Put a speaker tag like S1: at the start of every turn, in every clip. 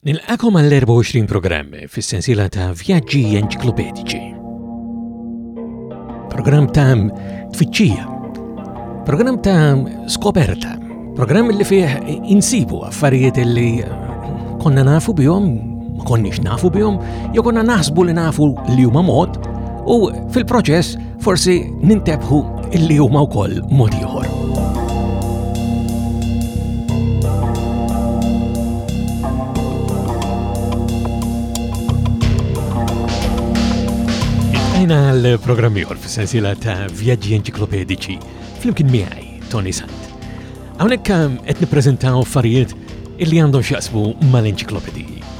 S1: Nilqakom għall-24 programm fis-sensiela ta' vjaġġi enċiklopedici. Programm ta' tfittxija, programm ta' skoperta, programm li fih insibu affarijiet li konna nafu bihom, ma konniex nafu bihom, jew konna naħsbu li nafu li huma mod, u fil-proċess Forsi nintebħu illi huma wkoll mod ieħor. Ejna l-programm ieħor fis-sensiela ta' vjaġġi enċiklopedici flimkien miegħi Tony Sant. Hawnhekk qed nippreżentaw affarijiet illi għandhom x'jaqsmu mal-enċiklopediji.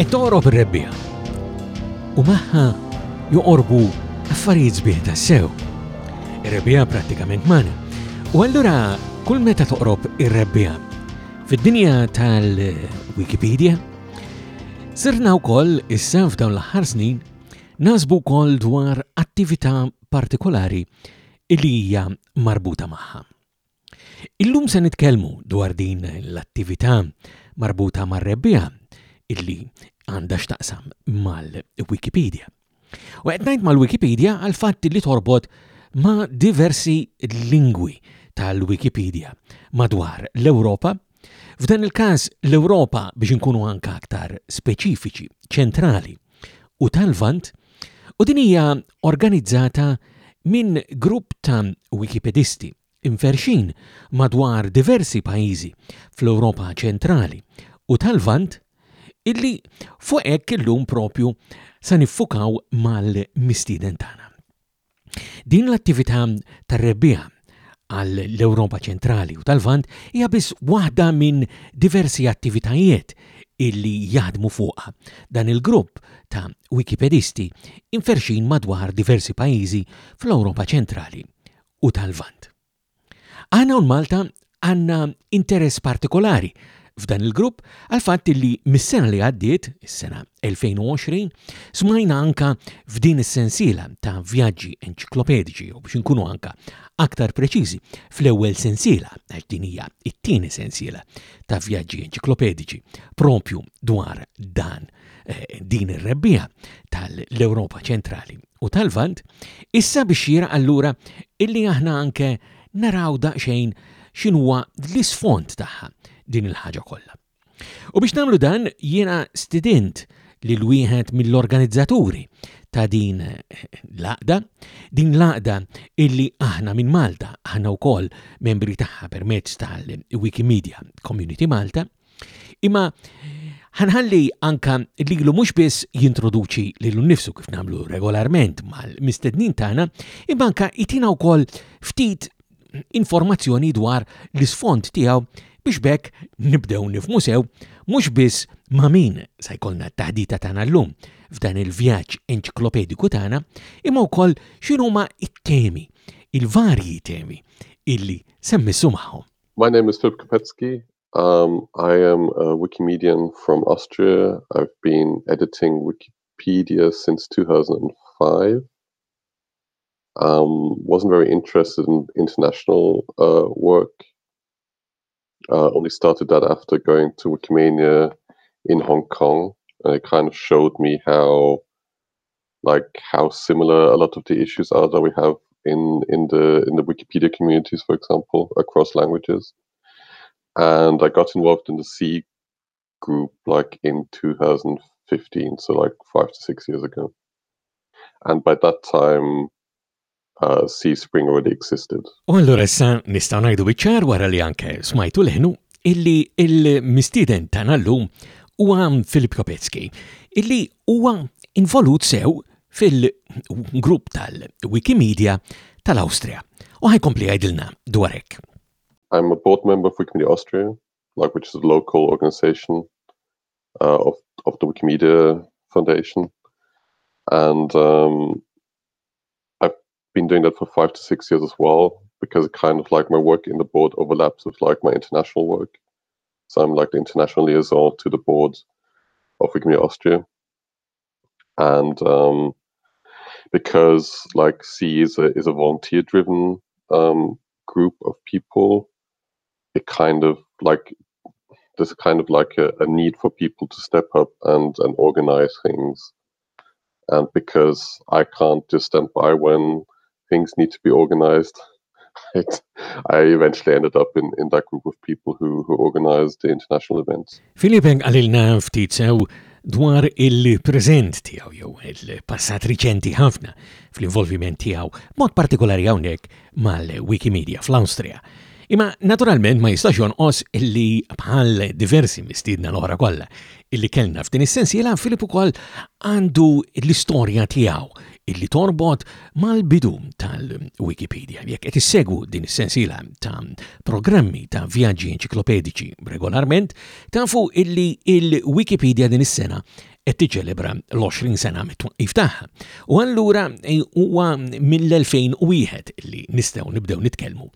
S1: Et torob ir-rebbija. U maħħa joqorbu affarijiet sbieħ ta' sew. Ir-rebbija prattikament mana. U allura kull meta toqrob ir-rebbija fid-dinja tal-Wikipedia, sirna wkoll issa f'dawn l-aħħar snin Naħsbu wkoll dwar attività partikolari li hija marbuta magħha. Illum se nitkellmu dwar din l-attività marbuta mar-rebbieħa illi għandha x'taqsam mal-Wikipedia. U qed ngħid mal-Wikipedia għal fatt li torbot ma' diversi lingwi tal-Wikipedia madwar l-Ewropa F'dan il-każ, l-Ewropa, biex inkunu anke aktar speċifiċi, ċentrali u tal-Lvant, u din hija organizzata minn grupp ta' Wikipedisti imferxin madwar diversi pajjiżi fl-Ewropa ċentrali u tal-Lvant illi fuq hekk illum propju se niffukaw mal-mistieden tagħna. Din l-attività tar-rebbiegħa għall-Ewropa Ċentrali u tal-Lvant hija biss waħda minn diversi attivitajiet illi jaħdmu fuqha dan il-grupp ta' Wikipedisti imferrxin madwar diversi pajjiżi fl-Ewropa Ċentrali u tal-Lvant. Aħna hawn Malta għandna interess partikolari f'dan il-grupp għal fatt li mis-sena li għaddiet, is-sena 2020, smajna anka f'din is-sensiela ta' vjaġġi enċiklopediċi u biex inkunu anka aktar preċiżi fl-ewwel sensiela għax din hija it-tieni sensiela ta' vjaġġi enċiklopediċi propju dwar dan eh, din ir-rebbija tal-Ewropa ċentrali u tal-Lvant, issa biex xieraq allura illi aħna anke naraw daqsxejn x'inhuwa l-isfond tagħha din il-ħaġa kollha. U biex nagħmlu dan jiena stidint lil wieħed mill-organizzaturi ta' din l-aqda, din l-aqda illi aħna minn Malta, aħna wkoll membri tagħha permezz tal-Wikimedia Community Malta, Imma ħanħalli anka lilu mhux biss jintroduċi lilu nnifsu kif nagħmlu regolarment mal-mistednin tagħna, imma anka jitina wkoll ftit informazzjoni dwar l-isfond tiegħu biex bekk nibdew nifmu sew mhux biss ma' min se jkollna t-taħdita tagħna llum f'dan il-vjaġġ enċiklopediku tagħna, imma wkoll x'inhuma t-temi, il-varji temi illi semmissu magħhom.
S2: My name is Philip Kapetsky. Um, I am a Wikimedian from Austria. I've been editing Wikipedia since 2005. Um, wasn't very interested in international uh, work uh, only started that after going to Wikimania in Hong Kong. And it kind of showed me how, like, how similar a lot of the issues are that we have in in the in the Wikipedia communities, for example, across languages. And I got involved in the C group like in 2015, so like five to six years ago. And by that time, Sea Spring already existed.
S1: U allura issa nistgħu ngħidu biċ-ċar wara li anke smajtu leħnu illi l-mistieden tagħna llum huwa Filip Kopetzky, illi huwa involut sew fil-grupp tal-Wikimedia tal-Awstrija u ħajkompli jgħidilna dwar hekk.
S2: I'm a board member of Wikimedia Austria, like which is the local organization uh, of, of the Wikimedia Foundation. And um, been doing that for five to six years as well because kind of like my work in the board overlaps with like my international work. So I'm like the international liaison to the board of Wikimedia Austria. And um, because like C is a, is a volunteer driven um, group of people, it kind of like there's kind of like a, a need for people to step up and, and organize things and because I can't just stand by when things need to be organized, I eventually ended up in, in that group of people who, who organized the international events.
S1: Filipek għalilna ftit sew dwar il-prezent tiegħu jew il-passat riċenti ħafna fl-involviment tiegħu, mod partikolari hawnhekk mal-Wikimedia fl-Awstrija. Imma naturalment ma jistax jonqos illi bħal diversi mistiedna l-oħra kollha illi kellna f'din is-sensiela Filip ukoll għandu l-istorja tiegħu illi torbot mal-bidu tal-Wikipedia. Jekk qed issegwu din is-sensiela ta' programmi ta' vjaġġi enċiklopedici regolarment, tafu illi il-Wikipedia din is-sena qed tiċċelebra l-20 sena mit-twaqqif tagħha. U allura eh, huwa mill-2001 li nistgħu nibdew nitkellmu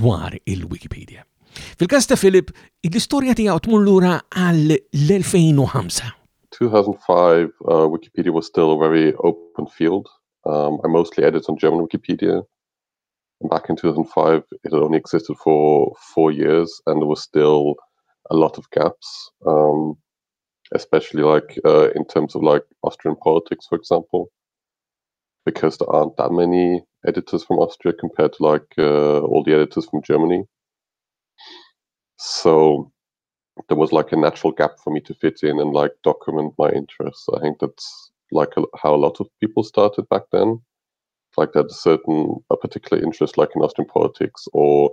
S1: dwar il-Wikipedia. Fil-każ ta' Filip, l-istorja tiegħu tmur lura għal l-2005.
S2: 2005, uh, Wikipedia was still a very open field. Um, I mostly edit on German Wikipedia. Back in 2005, it had only existed for four years and there was still a lot of gaps. Um, especially like uh, in terms of like Austrian politics, for example, because there aren't that many editors from Austria compared to like uh, all the editors from Germany. So there was like a natural gap for me to fit in and like document my interests. I think that's like a, how a lot of people started back then. Like they had a certain a particular interest, like in Austrian politics or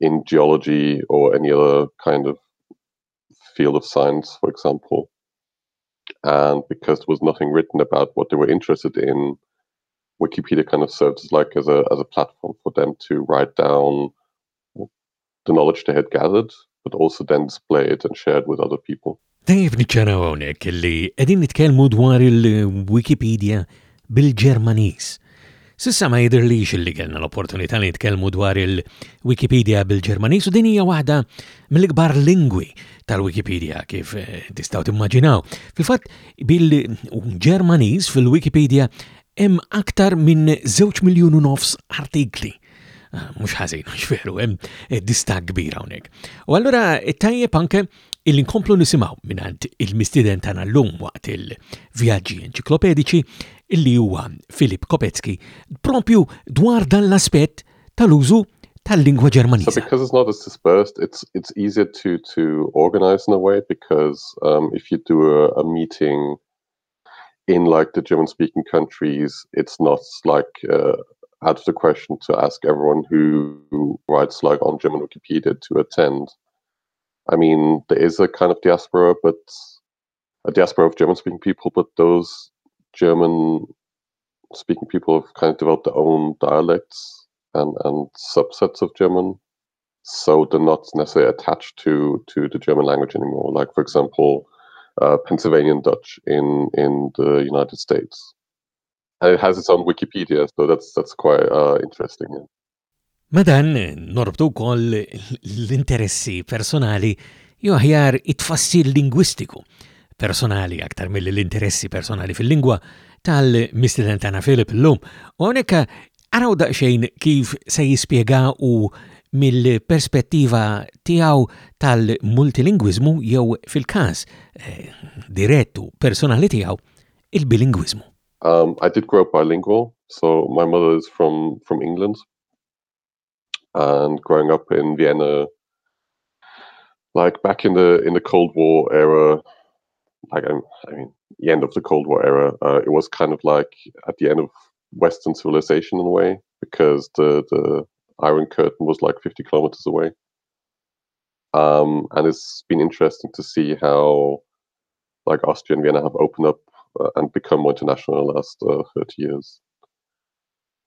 S2: in geology or any other kind of field of science, for example. And because there was nothing written about what they were interested in, Wikipedia kind of served as like as a as a platform for them to write down the knowledge they had gathered, but also then display it and share it with other people.
S1: Tajib niċċaraw għonek li għedin nitkelmu dwar il-Wikipedia bil-Ġermaniż. S'issa ma jidhirlix illi kellna l-opportunità li nitkellmu dwar il-Wikipedia bil-Ġermaniż u din hija waħda mill-ikbar lingwi tal-Wikipedia kif eh, tistgħu timmaġinaw. Fil-fatt bil-Ġermaniż fil-Wikipedia hemm aktar minn żewġ miljun u nofs artikli Ah, mux ħazin, xferu, hemm eh, distak kbira hawnhekk. U allura tajjeb anke illi nkomplu nisimgħu mingħand il-mistieden tagħna llum waqt il-vjaġġi enċiklopediċi illi huwa Filip Kopetzky propju dwar dan l-aspett tal-użu tal-lingwa Ġermaniża.
S2: So because it's not as dispersed, it's it's easier to to organize in a way because um, if you do a, a meeting in like the German speaking countries, it's not like uh, out of the question to ask everyone who, who writes like on German Wikipedia to attend. I mean, there is a kind of diaspora, but a diaspora of German speaking people, but those German speaking people have kind of developed their own dialects and, and subsets of German. So they're not necessarily attached to, to the German language anymore. Like, for example, uh, Pennsylvania Dutch in, in the United States. And it has its own Wikipedia, so that's, that's quite uh, interesting. Ma'
S1: dan norbtu wkoll l-interessi personali jew aħjar it-tfassil lingwistiku personali aktar milli l-interessi personali fil-lingwa tal-mistieden tagħna Philip llum u hawnhekk araw daqsxejn kif se jispjega hu mill-perspettiva tiegħu tal-multilingwiżmu jew fil-każ dirett u personali tiegħu, il-bilingwiżmu.
S2: Um, I did grow up bilingual, so my mother is from, from England, and growing up in Vienna, like back in the in the Cold War era, like um, I mean, the end of the Cold War era, uh, it was kind of like at the end of Western civilization in a way because the the Iron Curtain was like 50 kilometers away. Um, and it's been interesting to see how like Austria and Vienna have opened up uh, and become more international in the last uh, 30 years.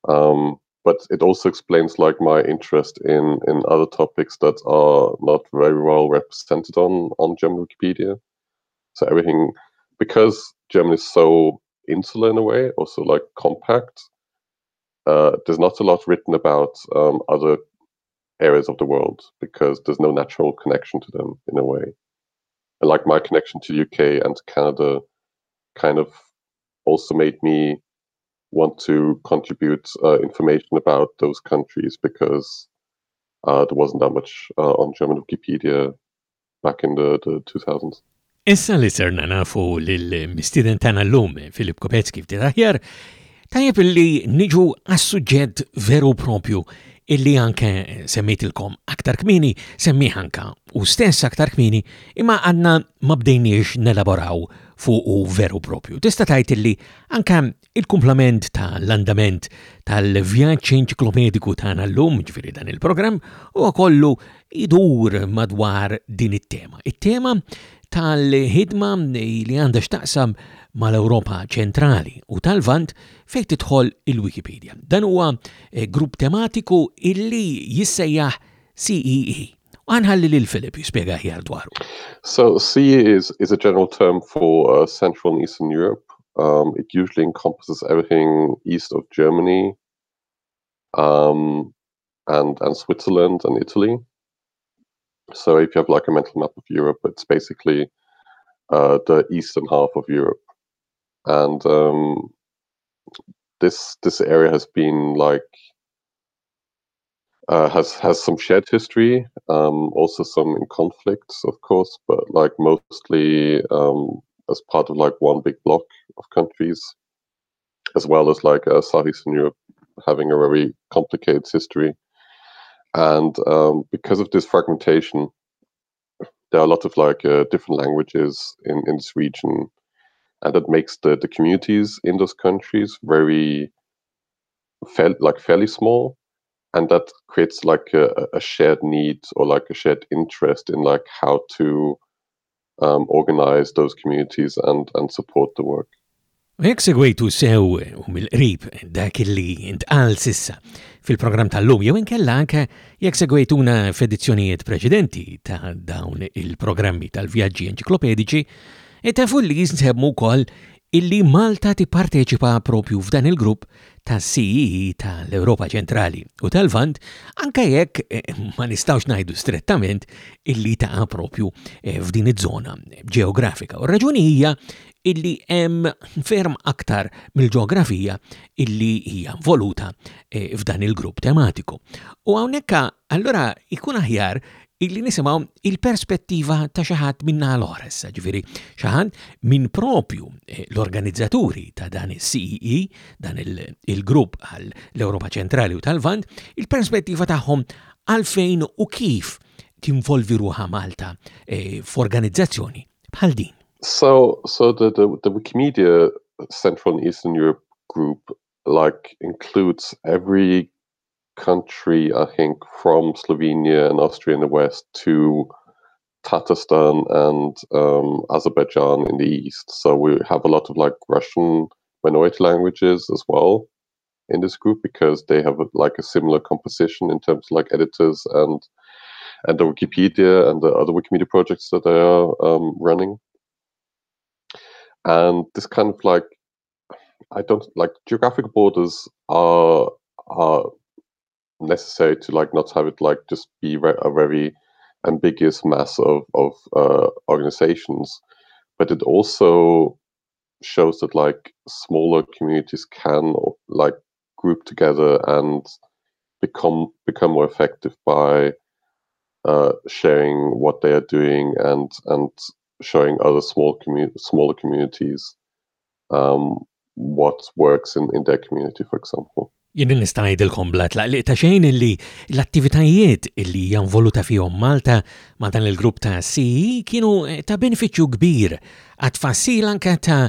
S2: Um, but it also explains like my interest in in other topics that are not very well represented on on German Wikipedia. So everything because German is so insular in a way, also like compact. Uh, there's not a lot written about um, other areas of the world because there's no natural connection to them in a way. And like my connection to the UK and Canada kind of also made me want to contribute uh, information about those countries because uh, there wasn't that much uh, on German Wikipedia back in the, the 2000s.
S1: Issa li serna nafu l-mistiden tana l-lum Filip Kopecki ftit aħjar, tajjeb li niġu għas-suġġett veru propju illi anke semmitilkom aktar kmini, semmiħ anka u stess aktar kmini, imma għadna ma bdejniex nelaboraw fuq u veru propju. Tista' tajt illi anke Il-kumplament ta' l-andament tal-vjaġġ enċiklopediku tagħna llum, ġifieri dan il-programm, huwa kollu jdur madwar din it-tema. It-tema tal-ħidma li għandha x'taqsam mal-Ewropa ċentrali u tal-Vant fejn tidħol il-Wikipedia. Dan huwa eh, grupp tematiku illi jissejjaħ CEE. E. għanħalli Filip dwaru.
S2: So CE is, is a general term for uh, Central and Eastern Europe. Um, it usually encompasses everything east of Germany um, and, and Switzerland and Italy. So if you have like a mental map of Europe, it's basically uh, the eastern half of Europe. And um, this this area has been like uh, has has some shared history, um, also some conflicts, of course, but like mostly um, as part of like one big block of countries, as well as like uh, Southeastern Europe having a very complicated history, and um, because of this fragmentation, there are a lot of like uh, different languages in in this region, and that makes the the communities in those countries very felt like fairly small and that creates like a, a, shared need or like a shared interest in like how to um, organize those communities and and support the work.
S1: Jekk segwejtu sew u mill-qrib dak li ntqal s'issa fil-programm tal-lum jew inkella anke jekk segwejtuna f'edizzjonijiet preċedenti ta' dawn il-programmi tal-vjaġġi enċiklopediċi, tafu li nsemmhu wkoll illi Malta tipparteċipa proprju f'dan il-grupp tas-CEE e tal-Ewropa Ċentrali u tal-Lvant anke jekk ma nistgħux ngħidu strettament illi taqa' proprju eh, f'din iż-żona ġeografika. U r-raġuni hija illi hemm ferm aktar mill-ġeografija illi hija involuta eh, f'dan il-grupp tematiku. U hawnhekk allura jkun aħjar illi nisimaw il-perspettiva ta' xaħat minna l-oħra, ġifiri xaħat minn propju eh, l-organizzaturi ta' dan il-CEE, e e, dan il-grupp għal l-Europa ċentrali u tal-Vand, il-perspettiva tagħhom għalfejn u kif tinvolvi ruħa Malta eh, f'organizzazzjoni bħal din.
S2: So, so the, the, the Wikimedia Central and Eastern Europe group like includes every country, I think, from Slovenia and Austria in the west to Tatarstan and um, Azerbaijan in the east. So we have a lot of like Russian minority languages as well in this group because they have like a similar composition in terms of like editors and and the Wikipedia and the other Wikimedia projects that they are um, running. And this kind of like I don't like geographic borders are are necessary to like not have it like just be a very ambiguous mass of of uh, organizations, but it also shows that like smaller communities can like group together and become become more effective by uh, sharing what they are doing and and showing other small commu- smaller communities um, what works in, in their community, for example.
S1: Jien nista' ngħidilkom bla tlaqliq ta' xejn illi l-attivitajiet illi hija involuta fihom Malta ma' dan il-grupp ta' CE kienu eh, ta' benefiċċju kbir għat fassil anke ta'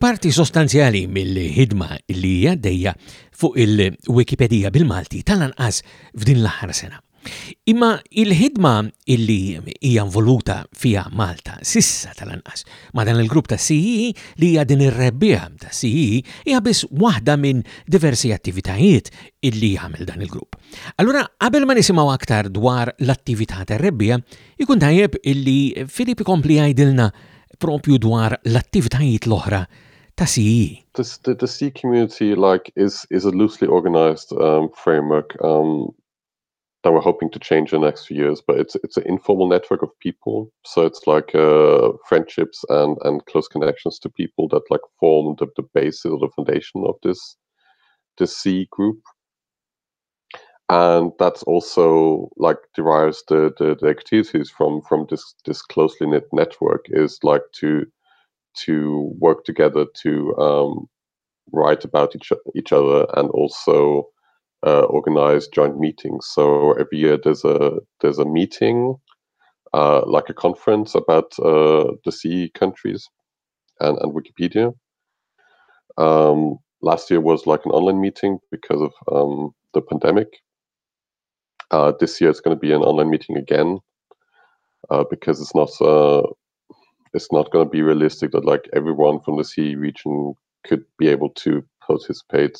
S1: parti sostanzjali mill-ħidma illi għaddejja fuq il-Wikipedija bil-Malti tal-anqas f'din l-aħħar sena. Imma il-ħidma illi hija involuta fiha Malta sissa tal-anqas ma' dan il-grupp ta' CE li hija din ir-rebbieħa ta' CE hija biss waħda minn diversi attivitajiet illi jagħmel dan il-grupp. Allura qabel ma nisimgħu aktar dwar l-attività tar-rebbieħa, ikun tajjeb illi Filip ikompli jgħidilna propju dwar l-attivitajiet l-oħra ta' CE.
S2: The CE community like is is a loosely organized um, framework um, that we're hoping to change in the next few years. But it's it's an informal network of people, so it's like uh, friendships and and close connections to people that like form the, the basis or the foundation of this this C group. And that's also like derives the, the, the activities from from this this closely knit network is like to to work together to um, write about each each other and also uh, organize joint meetings. So every year there's a there's a meeting, uh, like a conference about uh, the CE countries and, and Wikipedia. Um, last year was like an online meeting because of um, the pandemic. Uh, this year it's going to be an online meeting again uh, because it's not uh, it's not going to be realistic that like everyone from the CE region could be able to participate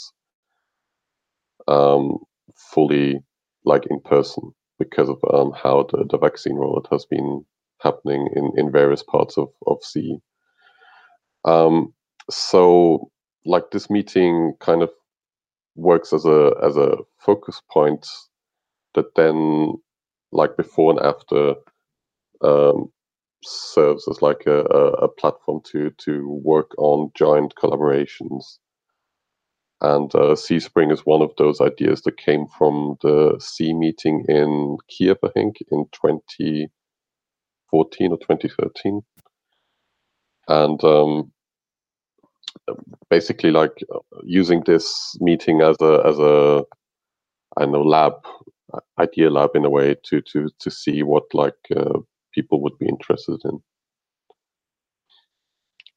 S2: um, fully like in person because of um, how the, the, vaccine rollout has been happening in, in various parts of, of CE. Um, so like this meeting kind of works as a as a focus point that then like before and after um, serves as like a, a, platform to to work on joint collaborations and uh, Spring is one of those ideas that came from the C meeting in Kiev, I think, in 2014 or 2013. And um, basically, like uh, using this meeting as a as a I know lab uh, idea lab in a way to to to see what like uh, people would be interested in.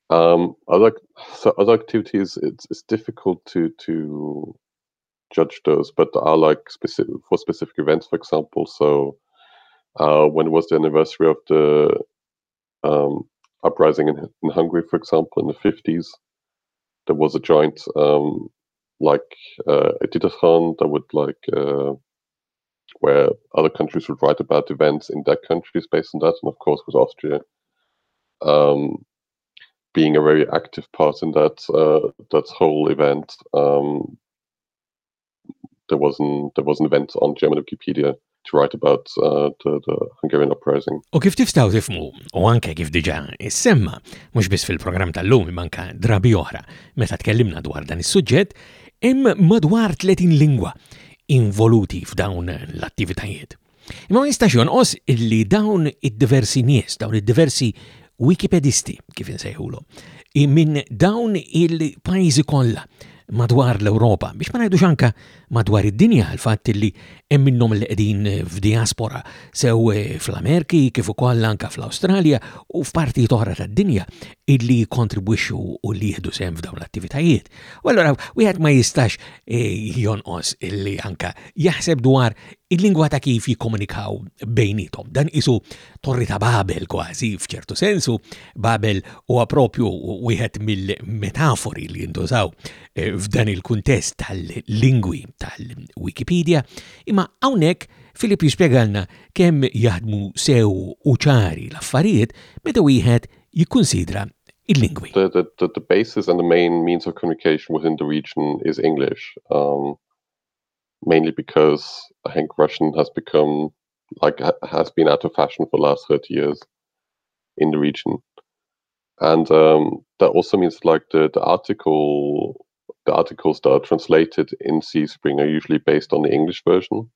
S2: Um, other so other activities, it's, it's difficult to to judge those, but are like specific for specific events, for example. So uh, when was the anniversary of the um, uprising in, in Hungary, for example, in the fifties? There was a joint um, like uh, a ditathon that would like uh, where other countries would write about events in their countries based on that, and of course with Austria. Um, being a very active part in that uh, that whole event. Um, there was an there was an event on German Wikipedia to write about uh, the, the Hungarian uprising.
S1: U kif tistaw tifmu, u anke kif diġa semma, mhux biss fil-programm tal-lum manka drabi oħra, meta tkellimna dwar dan is-suġġett, hemm madwar 30 lingwa involuti f'dawn l-attivitajiet. Imma ma jistax jonqos li dawn id-diversi nies, dawn id-diversi Wikipedisti, kif insejħulhom, minn dawn il-pajjiżi kollha madwar l-Ewropa, biex ma ngħidux anka madwar id-dinja għal fatt li hemm minnhom li qegħdin f'diaspora sew eh, fl-Amerki kif ukoll anka fl-Awstralja u f'partijiet oħra tad-dinja illi jikkontribwixxu u li jieħdu sehem f'dawn l-attivitajiet. U allura wieħed ma jistax eh, jonqos illi anka jaħseb dwar il-lingwa ta' kif jikkomunikaw bejnietom. Dan isu torri ta' Babel kważi f'ċertu sensu, Babel huwa propju wieħed mill-metafori li jintużaw eh, f'dan il-kuntest tal-lingwi tal-Wikipedia, imma hawnhekk Filip jispjegalna kemm jaħdmu sew u ċari l-affarijiet meta wieħed jikkunsidra il-lingwi.
S2: The, the, the, the basis and the main means of communication within the region is English. Um, mainly because I think Russian has become, like, has been out of fashion for the last 30 years in the region. And um, that also means like the, the article the articles that are translated in Seaspring are usually based on the English version.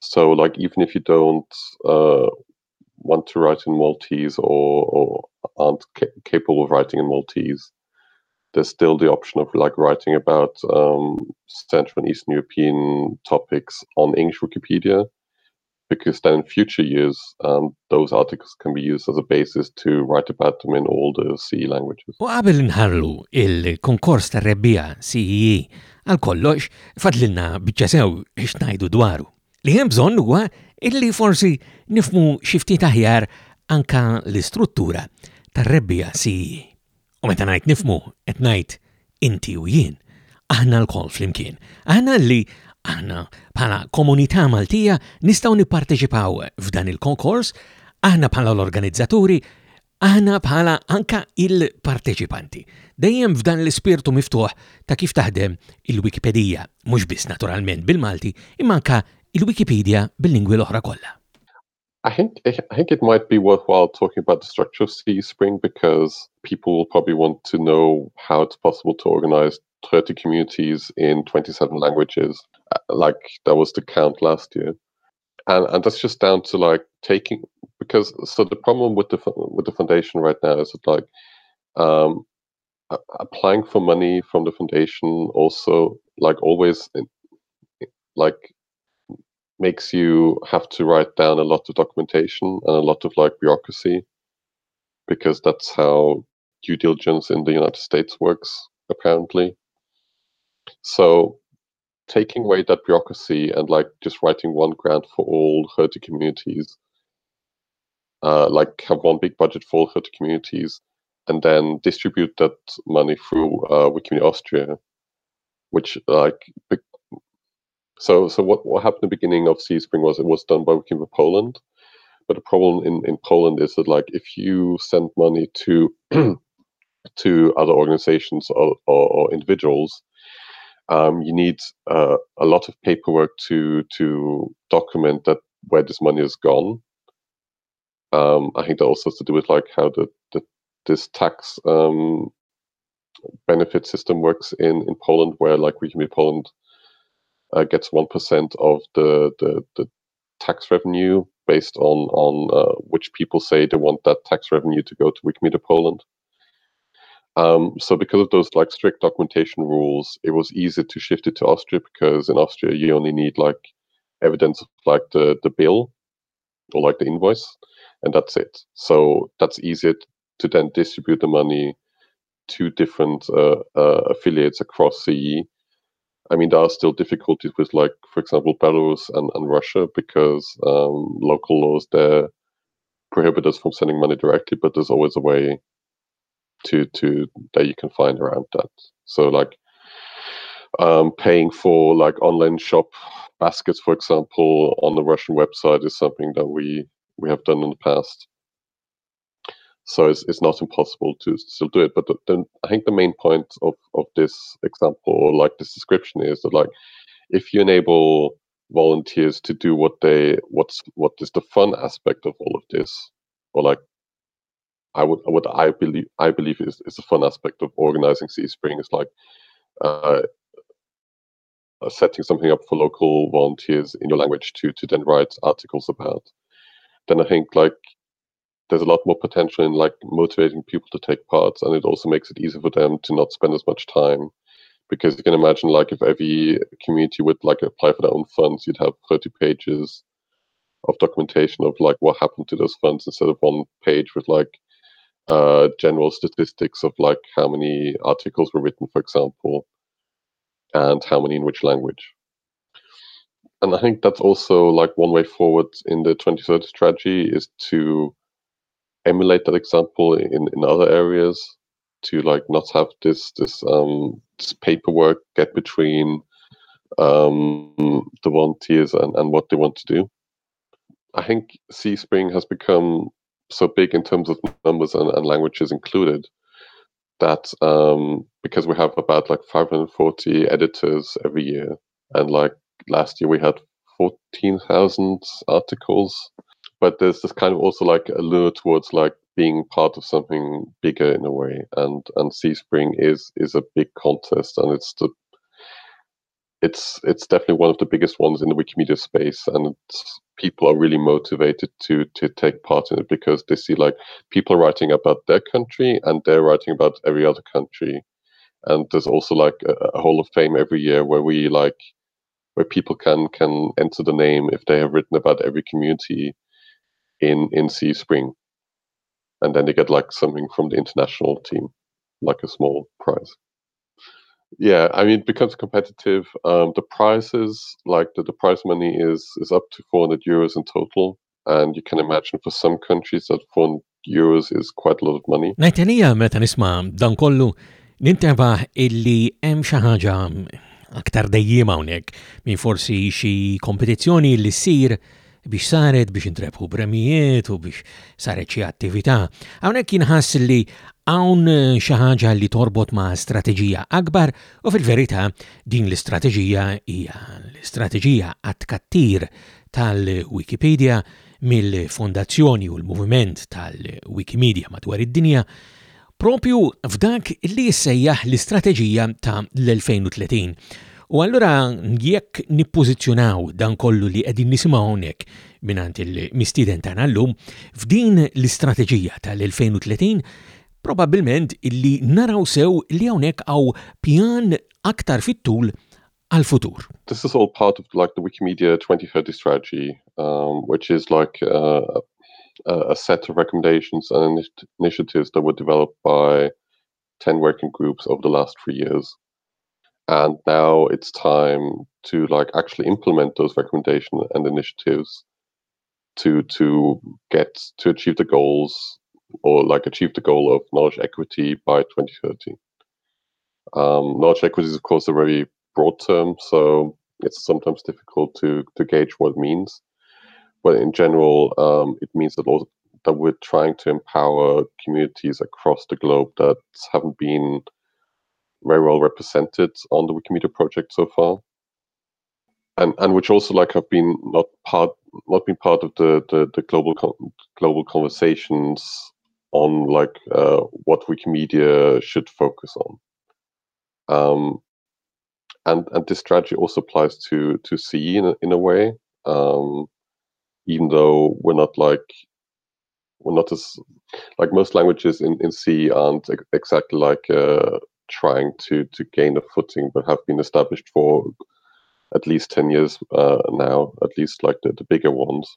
S2: So, like, even if you don't uh, want to write in Maltese or, or aren't ca capable of writing in Maltese, there's still the option of like writing about um, Central and Eastern European topics on English Wikipedia, because then in future years um, those articles can be used as a basis to write about them in all the CE languages.
S1: U qabel il-konkors ta' rebbija CE e, għal kollox fadlilna biċċa sew dwaru. Li hemm bżonn huwa illi forsi nifmu xi ftit aħjar anka l-istruttura tar-rebbija siji. U meta ngħid nifmu qed ngħid inti u jien, aħna lkoll flimkien. Aħna li aħna bħala komunità Maltija nistgħu nipparteċipaw f'dan il-konkors, aħna bħala l-organizzaturi aħna bħala anka il-parteċipanti, dejjem f'dan l-ispirtu miftuħ ta' kif taħdem il-Wikipedija, mhux biss naturalment bil-Malti imma anka il-Wikipedia bil-lingwi l-oħra kollha.
S2: I think I think it might be worthwhile talking about the structure of CE Spring because people will probably want to know how it's possible to organize 30 communities in 27 languages, uh, like that was the count last year. and and that's just down to like taking because so the problem with the with the foundation right now is that like um, applying for money from the foundation also like always like makes you have to write down a lot of documentation and a lot of like bureaucracy because that's how due diligence in the United States works, apparently. So taking away that bureaucracy and like just writing one grant for all hurt communities, uh, like have one big budget for all hurt communities, and then distribute that money through uh, Wikimedia Austria, which like so, so what, what happened at the beginning of Spring was it was done by Wikimedia Poland. But the problem in, in Poland is that like if you send money to to other organizations or, or, or individuals, um, you need uh, a lot of paperwork to to document that where this money has gone. Um, I think that also has to do with like how the, the this tax um, benefit system works in in Poland, where like Wikimedia Poland uh, gets one percent of the, the, the tax revenue based on on uh, which people say they want that tax revenue to go to Wikimedia Poland. Um, so because of those like strict documentation rules, it was easier to shift it to Austria because in Austria you only need like evidence of like the the bill or like the invoice, and that's it. So that's easier to then distribute the money to different uh, uh, affiliates across CE I mean, there are still difficulties with, like, for example, Belarus and, and Russia because um, local laws there prohibit us from sending money directly, but there's always a way to to that you can find around that. So, like, um, paying for like online shop baskets, for example, on the Russian website is something that we we have done in the past so it's, it's not impossible to still do it but the, the, i think the main point of, of this example or like this description is that like if you enable volunteers to do what they what's what is the fun aspect of all of this or like i would what i believe i believe is, is a fun aspect of organizing sea spring is like uh, uh, setting something up for local volunteers in your language to to then write articles about then i think like there's a lot more potential in like motivating people to take parts, and it also makes it easier for them to not spend as much time. Because you can imagine, like, if every community would like apply for their own funds, you'd have 30 pages of documentation of like what happened to those funds instead of one page with like uh, general statistics of like how many articles were written, for example, and how many in which language. And I think that's also like one way forward in the 2030 strategy is to emulate that example in, in other areas to like not have this this um this paperwork get between um the volunteers and, and what they want to do. I think C Spring has become so big in terms of numbers and, and languages included that um, because we have about like 540 editors every year and like last year we had 14,000 articles but there's this kind of also like a lure towards like being part of something bigger in a way and and sea spring is is a big contest and it's the it's it's definitely one of the biggest ones in the wikimedia space and people are really motivated to to take part in it because they see like people writing about their country and they're writing about every other country and there's also like a, a hall of fame every year where we like where people can can enter the name if they have written about every community in in C Spring, and then they get like something from the international team, like a small prize. Yeah, I mean, it becomes competitive. Um, the prices, like the, the prize money, is is up to 400 euros in total, and you can imagine for some countries that 400 euros is quite a lot of money.
S1: Najtenija meta nisma' dan kollu nintebaħ illi hemm xi ħaġa aktar dejjima hawnhekk minn forsi xi kompetizzjoni li ssir biex saret, biex intrebħu premijiet u biex saret xi attività. Hawnhekk jinħass li hawn eh, xi ħaġa li torbot ma' strateġija akbar u fil-verità din l-istrateġija hija l-istrateġija għat-tkattir tal-Wikipedia mill-Fondazzjoni u l-Moviment tal-Wikimedia madwar id-dinja propju f'dak li jissejjaħ l-istrateġija ta' l-2030. U allura jekk nippożizzjonaw dan kollu li qegħdin nisimgħu hawnhekk mingħand il-mistieden tagħna llum f'din l-istrateġija tal-2030, probabbilment illi naraw sew li hawnhekk hawn pjan aktar fit-tul għal-futur.
S2: This is all part of like the Wikimedia 2030 strategy, um, which is like uh, a set of recommendations and initiatives that were developed by 10 working groups over the last three years. and now it's time to like actually implement those recommendations and initiatives to to get to achieve the goals or like achieve the goal of knowledge equity by 2030 um, knowledge equity is of course a very broad term so it's sometimes difficult to to gauge what it means but in general um, it means that also that we're trying to empower communities across the globe that haven't been very well represented on the Wikimedia project so far. And, and which also like have been not part not been part of the the, the global con- global conversations on like uh, what Wikimedia should focus on. Um, and and this strategy also applies to to CE in in a way, um, even though we're not like we're not as like most languages in in C aren't exactly like uh, trying to to gain a footing, but have been established for at least ten years uh, now, at least like the, the bigger ones,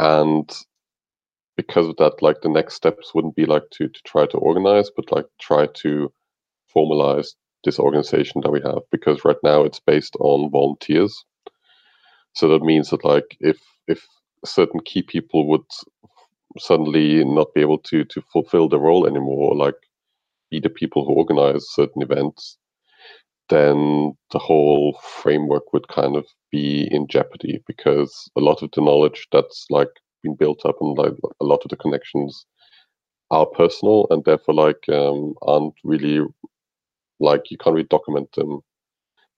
S2: and because of that, like the next steps wouldn't be like to to try to organize, but like try to formalize this organization that we have because right now it's based on volunteers. So that means that like if if certain key people would suddenly not be able to to fulfill the role anymore, like be the people who organize certain events, then the whole framework would kind of be in jeopardy because a lot of the knowledge that's like been built up and like a lot of the connections are personal and therefore like um, aren't really like you can't really document them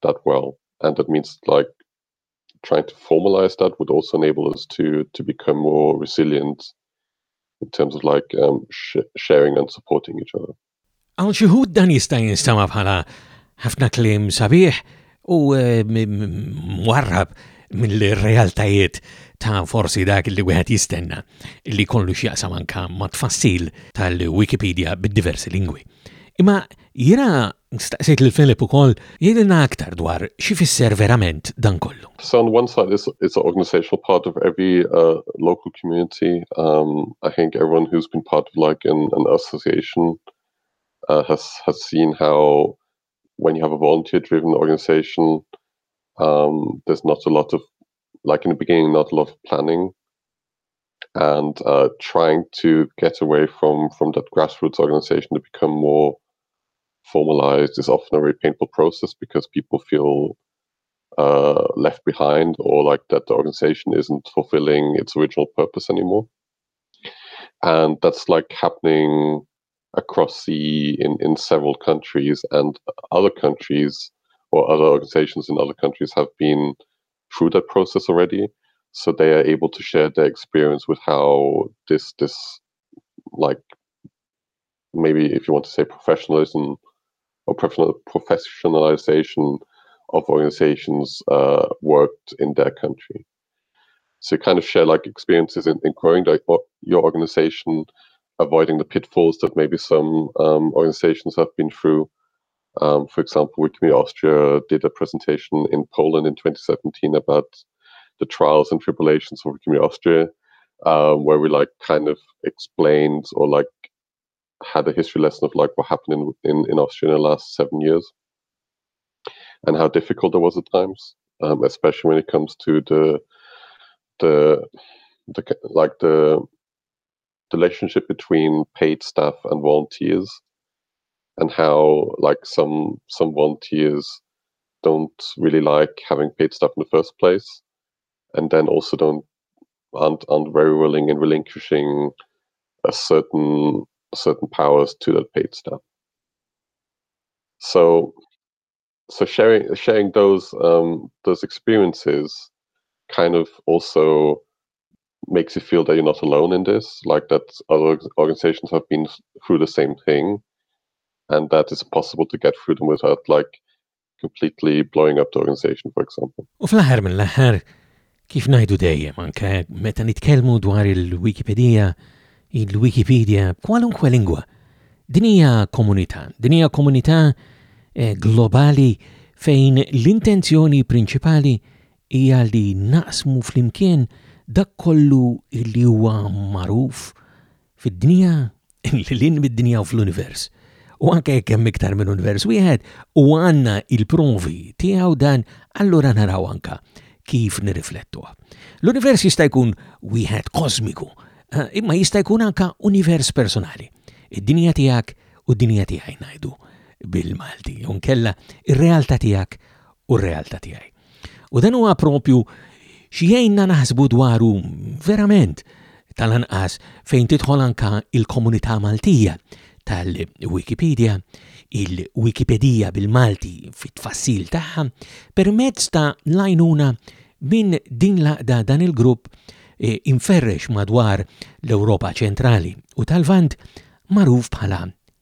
S2: that well and that means like trying to formalize that would also enable us to to become more resilient in terms of like um, sh- sharing and supporting each other
S1: Hawn xi ħud dan jista' jinstama' bħala ħafna kliem sabiħ u eh, mwarrab mill-realtajiet ta' forsi dak li wieħed jistenna li kollu x'jaqsam anka ma' tfassil tal-Wikipedia bid-diversi lingwi. Imma jira staqsejt lil Filip ukoll jgħidilna aktar dwar x'ifisser verament dan kollu.
S2: So on one side it's, it's an organizational part of every uh, local community. Um, I think everyone who's been part of like an, an association uh, has has seen how when you have a volunteer-driven organization, um, there's not a lot of like in the beginning, not a lot of planning, and uh, trying to get away from from that grassroots organization to become more formalized is often a very painful process because people feel uh, left behind or like that the organization isn't fulfilling its original purpose anymore. And that's like happening across the in, in several countries and other countries or other organizations in other countries have been through that process already so they are able to share their experience with how this this like maybe if you want to say professionalism or professional professionalization of organizations uh, worked in their country so you kind of share like experiences in, in growing the, your organization avoiding the pitfalls that maybe some um, organizations have been through. Um, for example, Wikimedia Austria did a presentation in Poland in 2017 about the trials and tribulations of Wikimedia Austria, um, where we like kind of explained or like had a history lesson of like what happened in, in, in Austria in the last seven years and how difficult it was at times, um, especially when it comes to the the the like the relationship between paid staff and volunteers and how like some some volunteers don't really like having paid staff in the first place and then also don't aren't, aren't very willing in relinquishing a certain certain powers to that paid staff so so sharing sharing those um, those experiences kind of also makes you feel that you're not alone in this, like that other organizations have been through the same thing, and that it's possible to get through them without like completely blowing up the organization, for example.
S1: U fl-aħħar mill-aħħar, kif ngħidu dejjem anke meta nitkellmu dwar il-Wikipedia, il-Wikipedia kwalunkwe lingwa, din hija komunità, din hija komunità eh, globali fejn l-intenzjoni prinċipali hija li naqsmu flimkien dak kollu li huwa magħruf fid-dinja lil hinn mid-dinja u fl-univers. U anke jekk hemm iktar minn univers wieħed u għandna il-provi tiegħu dan allura naraw anka kif nirriflettuha. L-univers jista' jkun wieħed kosmiku, eh, imma jista' jkun anka univers personali. Id-dinja tiegħek u d-dinja tiegħi ngħidu bil-Malti, u nkella ir-realtà tiegħek u r-realtà tiegħi. U dan huwa propju x'jgħinna naħsbu dwaru verament tal-anqas fejn tidħol anka il-komunità Maltija tal-Wikipedia, il-Wikipedija bil-Malti fit-tfassil tagħha permezz ta' lajnuna minn din laqda dan il-grupp e, inferrex madwar l-Ewropa ċentrali u tal-Vant magħruf bħala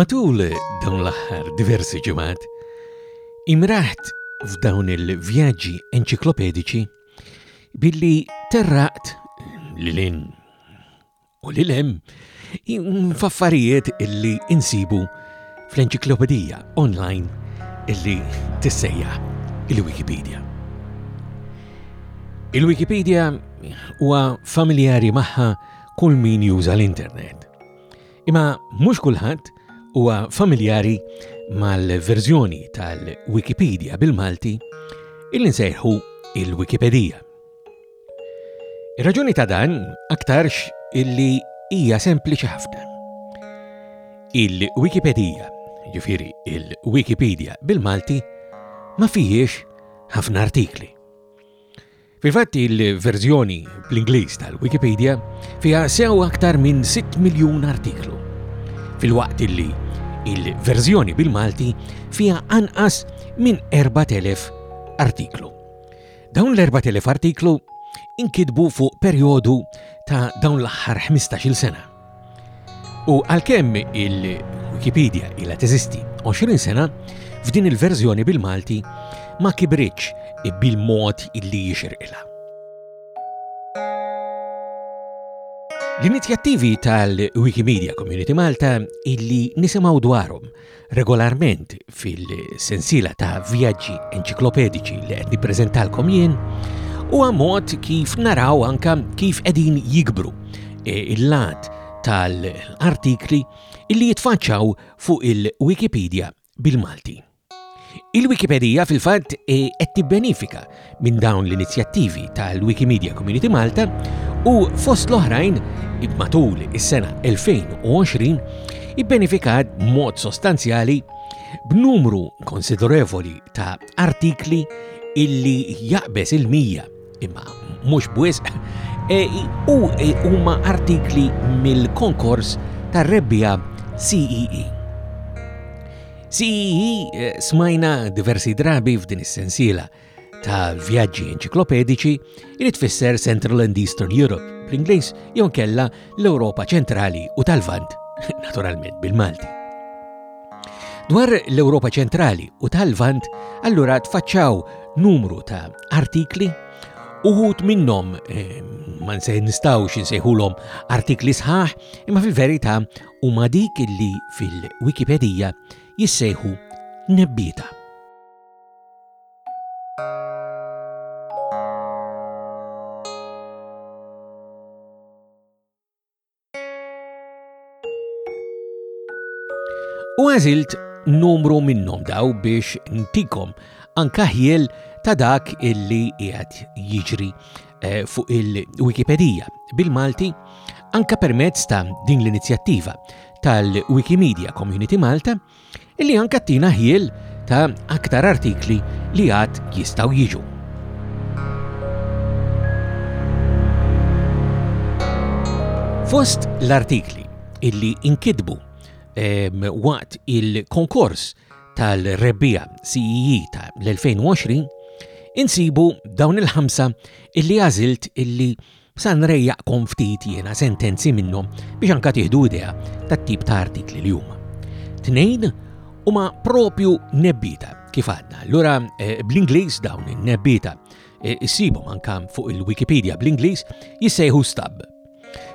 S1: Matul dawn l-aħħar diversi ġimgħat, imraħt f'dawn il-vjaġġi enċiklopedici billi terraqt lilin u li lem faffarijiet illi insibu fl-enċiklopedija online illi tissejja il-Wikipedia. Il-Wikipedia huwa familjari magħha kull min juża l-internet. Imma mhux kulħadd huwa familjari mal-verżjoni tal-Wikipedia bil-Malti illi nsejħu il-Wikipedija. Ir-raġuni ta' dan aktarx illi hija sempliċi ħafna. Il-Wikipedija, ġifieri il-Wikipedia bil-Malti, ma fihiex ħafna artikli. Fil-fatt il-verżjoni bl-Ingliż tal-Wikipedia fiha sew aktar minn 6 miljun artiklu. Fil-waqt illi il-verżjoni bil-Malti fiha anqas minn 4000 artiklu. Dawn l-4,000 artiklu inkitbu fuq perjodu ta' dawn l-aħħar 15-il sena. U għalkemm il-Wikipedia ilha teżisti 20 sena, f'din il-verżjoni bil-Malti ma kibritx bil-mod illi jixirqilha. L-inizjattivi tal-Wikimedia Community Malta illi nisimaw dwarhom Regolarment fil-sensiela ta' vjaġġi enċiklopedici li qed nippreżentalkom jien, huwa mod kif naraw anka kif qegħdin jikbru e, il-lat tal-artikli illi jitfaċċaw fuq il-Wikipedia bil-Malti. Il-Wikipedija fil-fatt e, qed tibbenifika minn dawn l-inizjattivi tal-Wikimedia Community Malta u fost l-oħrajn matul is-sena 2020 ibbenefikat b'mod sostanzjali b'numru konsiderevoli ta' artikli illi jaqbes il-mija imma mhux bwisq e, u e, huma artikli mill-konkors tar-rebbija CEE. E. Sihi, smajna diversi drabi f'din is-sensiela ta' vjaġġi enċiklopedici li tfisser Central and Eastern Europe bl-Ingliż jew kella l-Ewropa ċentrali u tal-Vant, naturalment bil-Malti. Dwar l-Ewropa ċentrali u tal-Vant allura tfaċċaw numru ta' artikli uħut minnhom eh, ma nse nistgħux insejħulhom artikli sħaħ imma fil-verità huma dik li fil-Wikipedija jissejħu nebbieta. U għazilt numru minnhom daw biex ntikom anka ħjel ta' dak illi qiegħed jiġri eh, fuq il-Wikipedija bil-Malti anka permezz ta' din l-inizjattiva tal-Wikimedia Community Malta illi anka tina ħiel ta' aktar artikli li għad jistaw jiġu. Fost l-artikli illi inkidbu waqt il-konkors tal-Rebbiegħa CEE e ta' l-2020, insibu dawn il-ħamsa illi għażilt illi sa nrejjaqkom ftit jiena sentenzi minnhom biex anka tieħdu idea tat-tip ta' artikli li huma. Tnejn huma propju nebbita kif għadna. Lura eh, bl-Ingliż dawn in-nebbita eh, issibhom anka fuq il-Wikipedia bl-Ingliż jissejħu stab.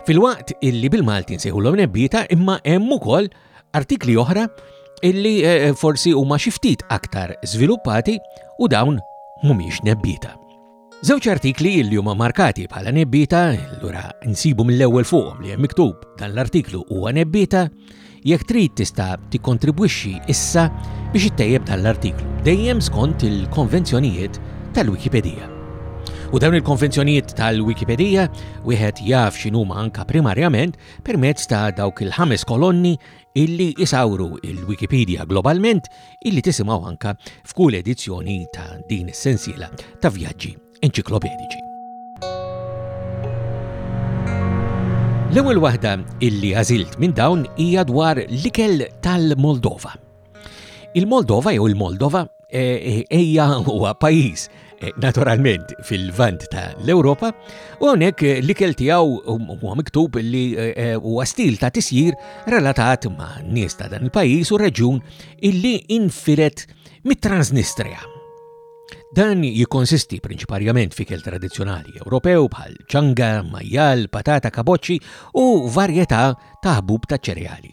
S1: Fil-waqt illi bil-Malti nsejħu l nebbita imma hemm ukoll Artikli oħra illi eh, forsi huma xi ftit aktar żviluppati u dawn mhumiex nebbieta. Żewġ artikli li huma markati bħala nebbita, lura nsibu mill-ewwel fuqhom li hemm miktub dan l-artiklu huwa nebbita, jekk trid tista' tikkontribwixxi issa biex ittejjeb dan l-artiklu, dejjem skont il-konvenzjonijiet tal-Wikipedija. U dawn il-konvenzjonijiet tal-Wikipedija wieħed jaf x'inhuma anka primarjament permezz ta' dawk il-ħames kolonni illi isawru il-Wikipedia globalment illi tisimgħu anka f'kull edizzjoni ta' din is-sensiela ta' vjaġġi enċiklopedici. L-ewwel waħda illi għażilt minn dawn hija dwar l-ikel tal-Moldova. Il-Moldova jew il-Moldova hija eh, eh, huwa pajjiż Eh, naturalment fil-vant ta' l-Europa, u għonek eh, li kel tijaw um, huwa miktub li eh, huwa stil ta' tisjir relatat ma' nies ta' dan il-pajis u reġjun illi infiret mit-Transnistria. Dan jikonsisti prinċiparjament fi kel tradizjonali Ewropew bħal ċanga, majjal, patata, kaboċċi u varjetà ta' ħbub ta' ċereali.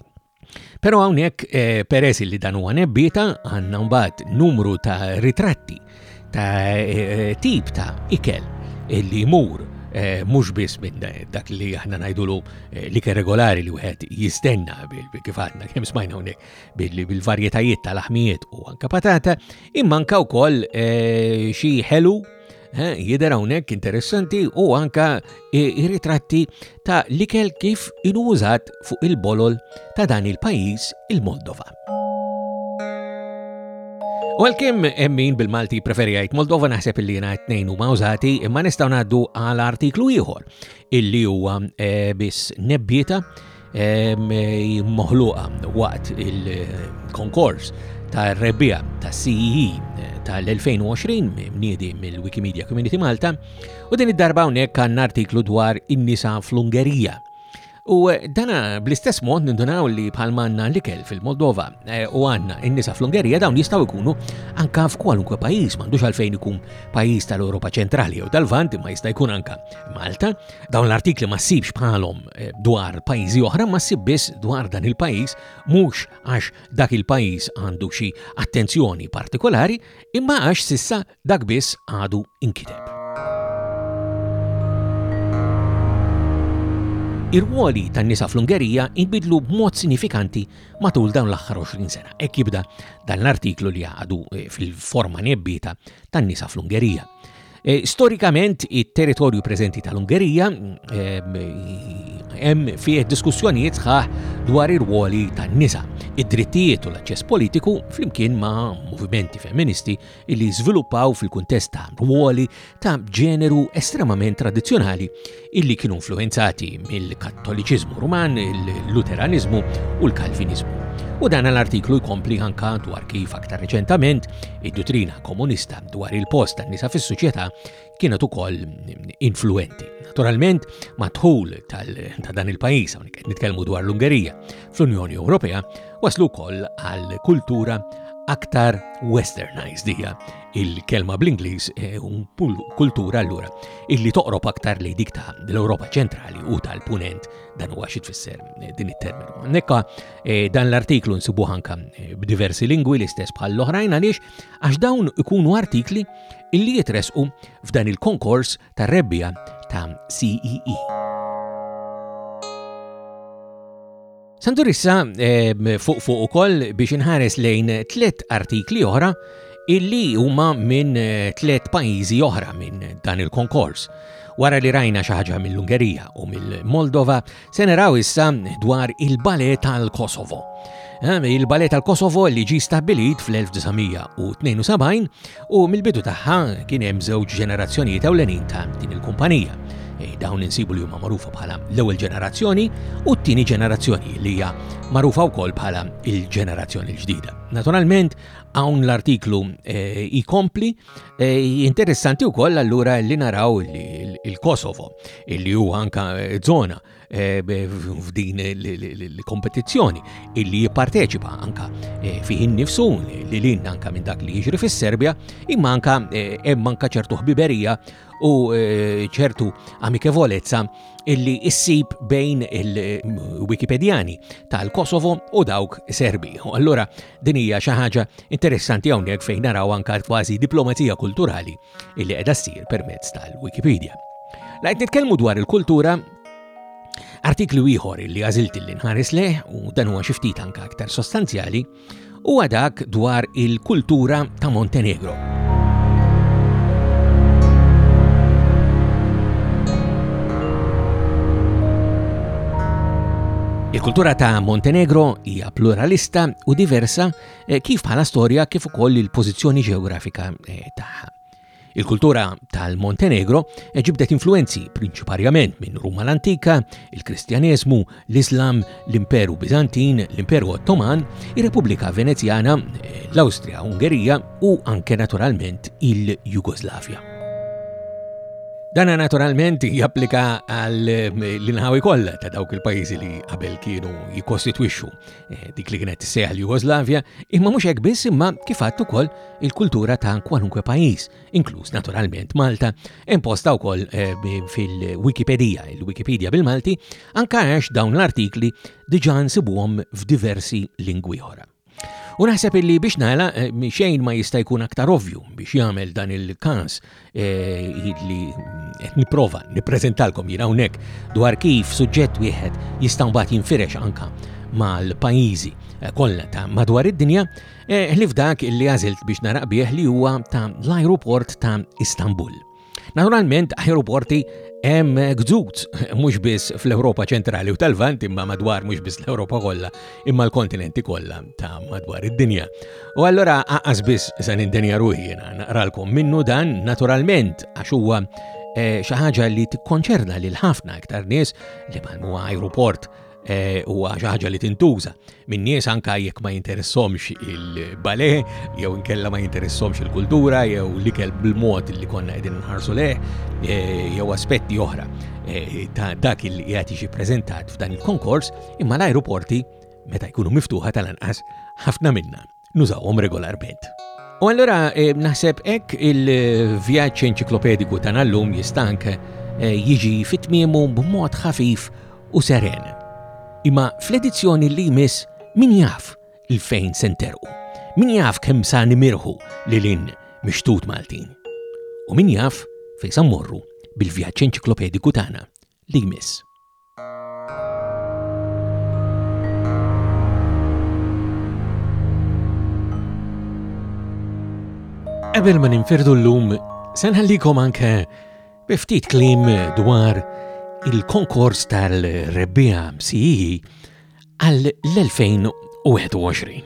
S1: Pero hawnhekk eh, peress li dan huwa nebbieta għandna mbagħad numru ta' ritratti ta' eh, tip ta' ikel li jmur eh, mhux biss minn dak li aħna ngħidulu eh, li kien regolari li wieħed jistenna kif għadna kemm smajna hawnhekk bil-varjetajiet tal-aħmijiet u anka patata, imma anka wkoll xi ħelu Jider hawnhekk interessanti u anka ritratti ta' l-ikel kif inużat fuq il-bolol ta' dan il-pajjiż il-Moldova. U għal-kem emmin bil-Malti preferi għajt Moldova naħseb li jena t-nejn u mawżati imma nistaw naddu għal artiklu ieħor illi huwa eh, bis nebbieta moħluqa waqt il-konkors ta' rebbija ta' CEE e tal-2020 mniedi mill-Wikimedia Community Malta u din id-darba hawnhekk għandna artiklu dwar in-nisa fl-Ungerija. U dana bl-istess mod nindunaw li bħalmanna l-ikel fil-Moldova eh, u għanna in-nisa fl-Ungerija dawn jistaw ikunu anka f'kwalunkwe pajjiż, m'għandux għalfejn ikun pajjiż tal-Ewropa ċentrali jew tal-Vant imma jista' jkun anka Malta, Dawn l-artikli ma ssibx bħalhom eh, dwar pajjiżi oħra ma ssib biss dwar dan il-pajjiż mhux għax dak il-pajjiż għandu xi attenzjoni partikolari imma għax sissa dak biss għadu inkiteb. Ir-ruoli tan-nisa fl-Ungerija jbidlu b'mod sinifikanti matul dawn l-aħħar 20 sena. Hekk jibda dan l-artiklu li għadu eh, fil-forma nebbita tan-nisa fl-Ungerija. Eh, storikament, it-territorju preżenti tal-Ungerija eh, hemm fih diskussjonijiet sħaħ dwar ir-ruoli tan-nisa, id-drittijiet u l-aċċess politiku flimkien ma' movimenti femministi li żviluppaw fil-kuntest ta' ruoli ta' ġeneru estremament tradizzjonali illi kienu influwenzati mill-Kattoliċiżmu Ruman, il-Luteraniżmu u l-Kalviniżmu. U dan l-artiklu jkompli anka dwar kif aktar reċentament id-duttrina komunista dwar il-post tan-nisa fis-soċjetà kienet ukoll influenti. Naturalment, madħul ta' dan il-pajjiż hawnhekk qed nitkellmu dwar l-Ungerija fl-Unjoni Ewropea waslu wkoll għal kultura aktar westernized hija il-kelma bl-Ingliż eh, un kultura allura illi toqrob aktar li dik ta' l-Ewropa ċentrali u tal-punent dan huwa xi tfisser eh, din it-terminu. Nekka eh, dan l-artiklu nsibu ħanka b'diversi lingwi l-istess bħal l-oħrajn għaliex għax dawn ikunu artikli illi jitresqu f'dan il-konkors tar-rebbija ta' CEE. E. Sandur issa eh, fuq fuq ukoll biex inħares lejn tliet artikli oħra illi huma minn eh, tliet pajjiżi oħra minn dan il-konkors. Wara li rajna xi ħaġa mill-Ungerija u mill-Moldova, se naraw issa dwar il-bale tal-Kosovo. Eh, Il-bale tal-Kosovo li ġi stabbilit fl-1972 U mill-bidu tagħha kien hemm żewġ ġenerazzjonijiet ewlenin ta' din il-kumpanija. E, dawn insibu li huma magħrufa bħala l-ewwel ġenerazzjoni u t-tieni ġenerazzjoni li hija magħrufa wkoll bħala il-ġenerazzjoni l-ġdida. Naturalment hawn l-artiklu e, ikompli e, interessanti wkoll allura li naraw il-Kosovo li huwa anka żona Eh, f'din l-kompetizzjoni illi jipparteċipa anka eh, fih innifsu li lin anka minn dak li jiġri fis-Serbja imma anka eh, hemm anka ċertu ħbiberija u ċertu amikevolezza illi issib bejn il-Wikipedjani tal-Kosovo u dawk Serbi. U allura din hija xi ħaġa interessanti hawnhekk fejn naraw anka kważi diplomazija kulturali illi qiegħda ssir permezz tal-Wikipedia. La qed nitkellmu dwar il-kultura Artiklu ieħor li għażilt li nħares leh u dan huwa xi ftit anke aktar sostanzjali huwa dak dwar il-kultura ta' Montenegro. Il-kultura ta' Montenegro hija pluralista u diversa eh, kif bħala storja kif ukoll il-pożizzjoni ġeografika eh, tagħha. Il-kultura tal-Montenegro eh, ġibdet influenzi prinċiparjament minn Ruma l-Antika, il-Kristjaneżmu, l-Islam, l-Imperu Bizantin, l-Imperu Ottoman, ir-Repubblika Venezjana, l-Awstrija Ungerija u anke naturalment il-Jugoslavja. Dana naturalment japplika għal eh, l-inħawi kollha ta' dawk il-pajjiżi li qabel kienu jikkostitwixxu Eh, dik li kienet seħ l-Jugoslavja, imma mhux hekk biss imma kif għadd ukoll il-kultura ta' kwalunkwe pajjiż, inkluż naturalment Malta, imposta wkoll eh, fil-Wikipedija, il-Wikipedija bil-Malti, anke għax dawn l-artikli diġà nsibuhom f'diversi lingwi oħra. U naħseb illi biex nagħla eh, xejn ma jista' jkun aktar ovvju biex jagħmel dan il-każ li qed nipprova nippreżentalkom jien hawnhekk dwar kif suġġett wieħed jista' mbagħad jinfirex anka mal-pajjiżi eh, kollha ta' madwar id-dinja, eh, ħlif dak li għażilt biex naraq bih li huwa ta' l-ajruport ta' Istanbul. Naturalment, ajruporti hemm gżut mhux biss fl-Ewropa ċentrali u tal-Vant imma madwar mhux biss l-Ewropa kollha, imma l-kontinenti kollha ta' madwar id-dinja. U allura aqas biss se nindenja ruħi jiena naqralkom minnu dan naturalment għax huwa eh, xi ħaġa li tikkonċerna lil ħafna iktar nies li ma huwa ajruport Eh, huwa xi ħaġa li tintuża minn nies anka jekk ma jinteressomx il-bale jew inkella ma jinteressomx il-kultura jew l-ikel bil-mod li konna qegħdin nħarsu leh eh, jew aspetti oħra eh, ta' dak il qiegħed jiġi preżentat f'dan il-konkors Imma l-ajruporti, meta jkunu miftuħa tal-anqas, ħafna minna nużawhom regolarment. U allura eh, naħseb hekk il-vjaġġ enċiklopediku ta' nallum jista' anke eh, jiġi fit-tmiemu b'mod ħafif u seren. Imma fl-edizzjoni li jmiss min jaf il-fejn senteru, min jaf kemm sa nimirħu li lin mixtut Maltin. U min jaf fejn morru bil-vjaġġ enċiklopediku tagħna li jmiss. Qabel ma ninfirdu l-lum, se nħallikom anke biftit klim dwar il-konkors tal-rebbija msiji għal l-2021.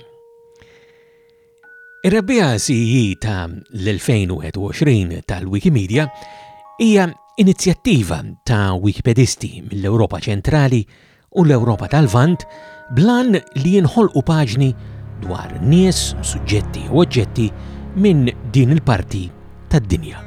S1: Ir-Rebbiegħa CE ta' l-2021 tal-Wikimedia hija inizjattiva ta' Wikipedisti mill-Ewropa Ċentrali u l-Ewropa tal-Lvant bl-għan li jinħolqu paġni dwar nies, suġġetti jew oġġetti minn din il-parti tad-dinja.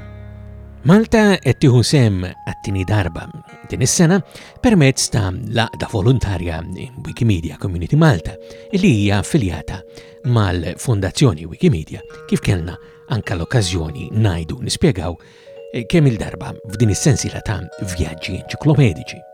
S1: Malta qed tieħu sehem għat-tieni darba din is-sena permezz ta' l-għaqda volontarja Wikimedia Community Malta li hija affiljata mal-Fondazzjoni Wikimedia kif kellna anka l-okkażjoni ngħidu nispjegaw eh, kemm il-darba f'din is-sensiela ta' vjaġġi enċiklopediċi.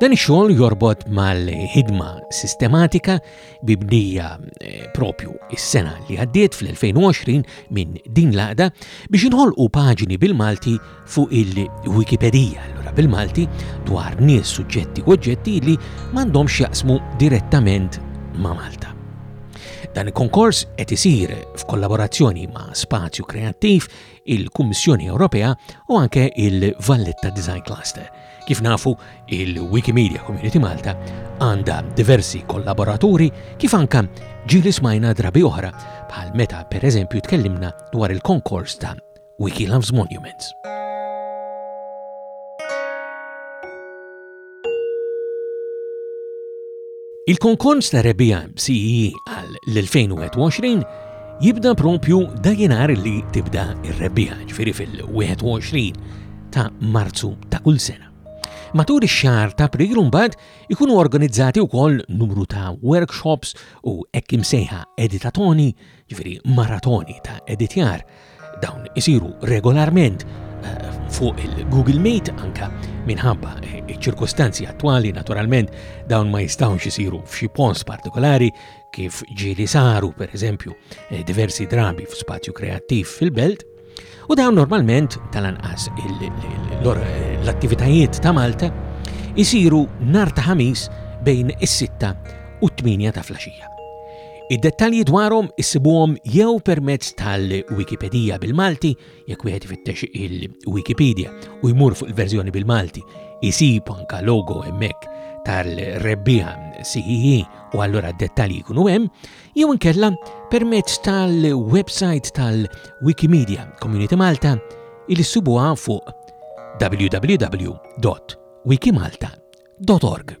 S1: Dan ix-xogħol jorbot mal-ħidma sistematika bi bdija eh, propju is-sena li għaddiet fl-2020 minn din l-għaqda biex inħolqu paġini bil-Malti fuq il-Wikipedija allura bil-Malti dwar nies, suġġetti u oġġetti li m'għandhomx jaqsmu direttament ma' Malta. Dan il-konkors qed isir f'kollaborazzjoni ma' Spazju Kreattiv, il-Kummissjoni Ewropea u anke il-Valletta Design Cluster. Kif nafu, il-Wikimedia Community Malta għandha diversi kollaboraturi kif anke ġili smajna drabi oħra bħal meta pereżempju tkellimna dwar il-konkors ta' Wiki Loves Monuments. Il-konkors ta' rebija CE għal l-2021 jibda propju dajinar li tibda ir-rebija ġifiri fil-21 ta' marzu ta' kull sena. Matul ix-xahar ta' April mbagħad ikunu organizzati wkoll numru ta' workshops u hekk imsejħa editatoni Ġifieri maratoni ta' editjar dawn isiru regolarment eh, fuq il-Google Meet anka minħabba ċirkustanzi attwali naturalment dawn ma jistawx isiru f'xi post partikolari kif ġieli saru per eżempju eh, diversi drabi f'spazju kreattiv fil-belt U dawn normalment, tal-anqas l-attivitajiet ta' Malta, isiru nar ta' ħamis bejn is-sitta u t-tminja ta' flaxija. Id-dettalji dwarhom issibuhom jew permezz tal-Wikipedija bil-Malti, jekk wieħed ifittex il-Wikipedia u jmur fuq il-verżjoni bil-Malti, isib anka logo hemmhekk tal-rebbieħa CEE e, u allura d-dettalji jkunu hemm, jew inkella permezz tal-website tal-Wikimedia Community Malta il sibuha fuq www.wikimalta.org.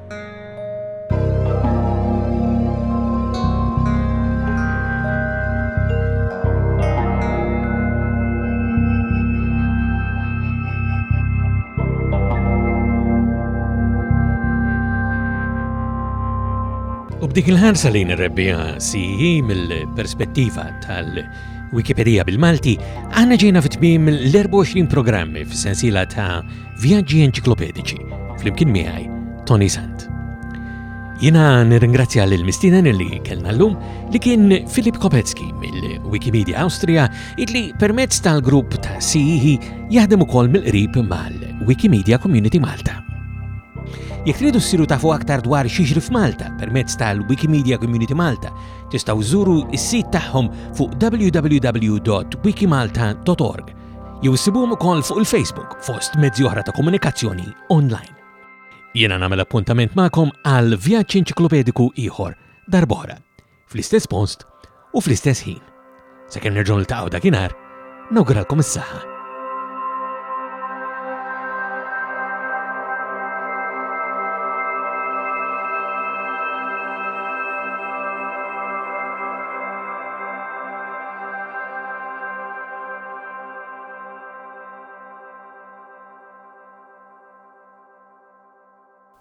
S1: B'dik il-ħarsa li nirrebbija siħi mill-perspettiva tal-Wikipedia bil-Malti, għanna ġejna fit-tmim l-24 programmi f-sensila ta' Vjaġġi Enċiklopedici, flimkien miegħi Tony Sant. Jina nirringrazzja l mistinen li kellna l-lum li kien Filip Kopetski mill-Wikimedia Austria illi permezz tal-grupp ta' CEE jaħdem ukoll mill-qrib mal-Wikimedia Community Malta. Jekk tridu ssiru tafu aktar dwar xiġri f'Malta permezz tal-Wikimedia Community Malta, tistgħu żuru s-sit tagħhom fuq www.wikimalta.org jew issibuhom ukoll fuq il-Facebook fost mezzi oħra ta' komunikazzjoni online. Jiena nagħmel appuntament magħkom għal vjaġġ enċiklopediku ieħor darb'oħra, fl-istess post u fl-istess ħin. Sakemm nerġgħu niltaqgħu dakinhar, nawguralkom is-saħħa.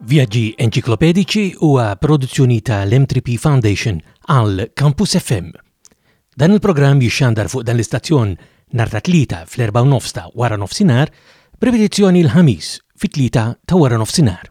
S1: Vjaġġi enċiklopedici huwa produzzjoni ta' l-M3P Foundation għal Campus FM. Dan il-programm jixxandar fuq dan l-istazzjon narta tlita fl-erba' nofs ta' wara nofsinar, b'ripetizzjoni l-ħamis fit-tlita ta' wara nofsinar.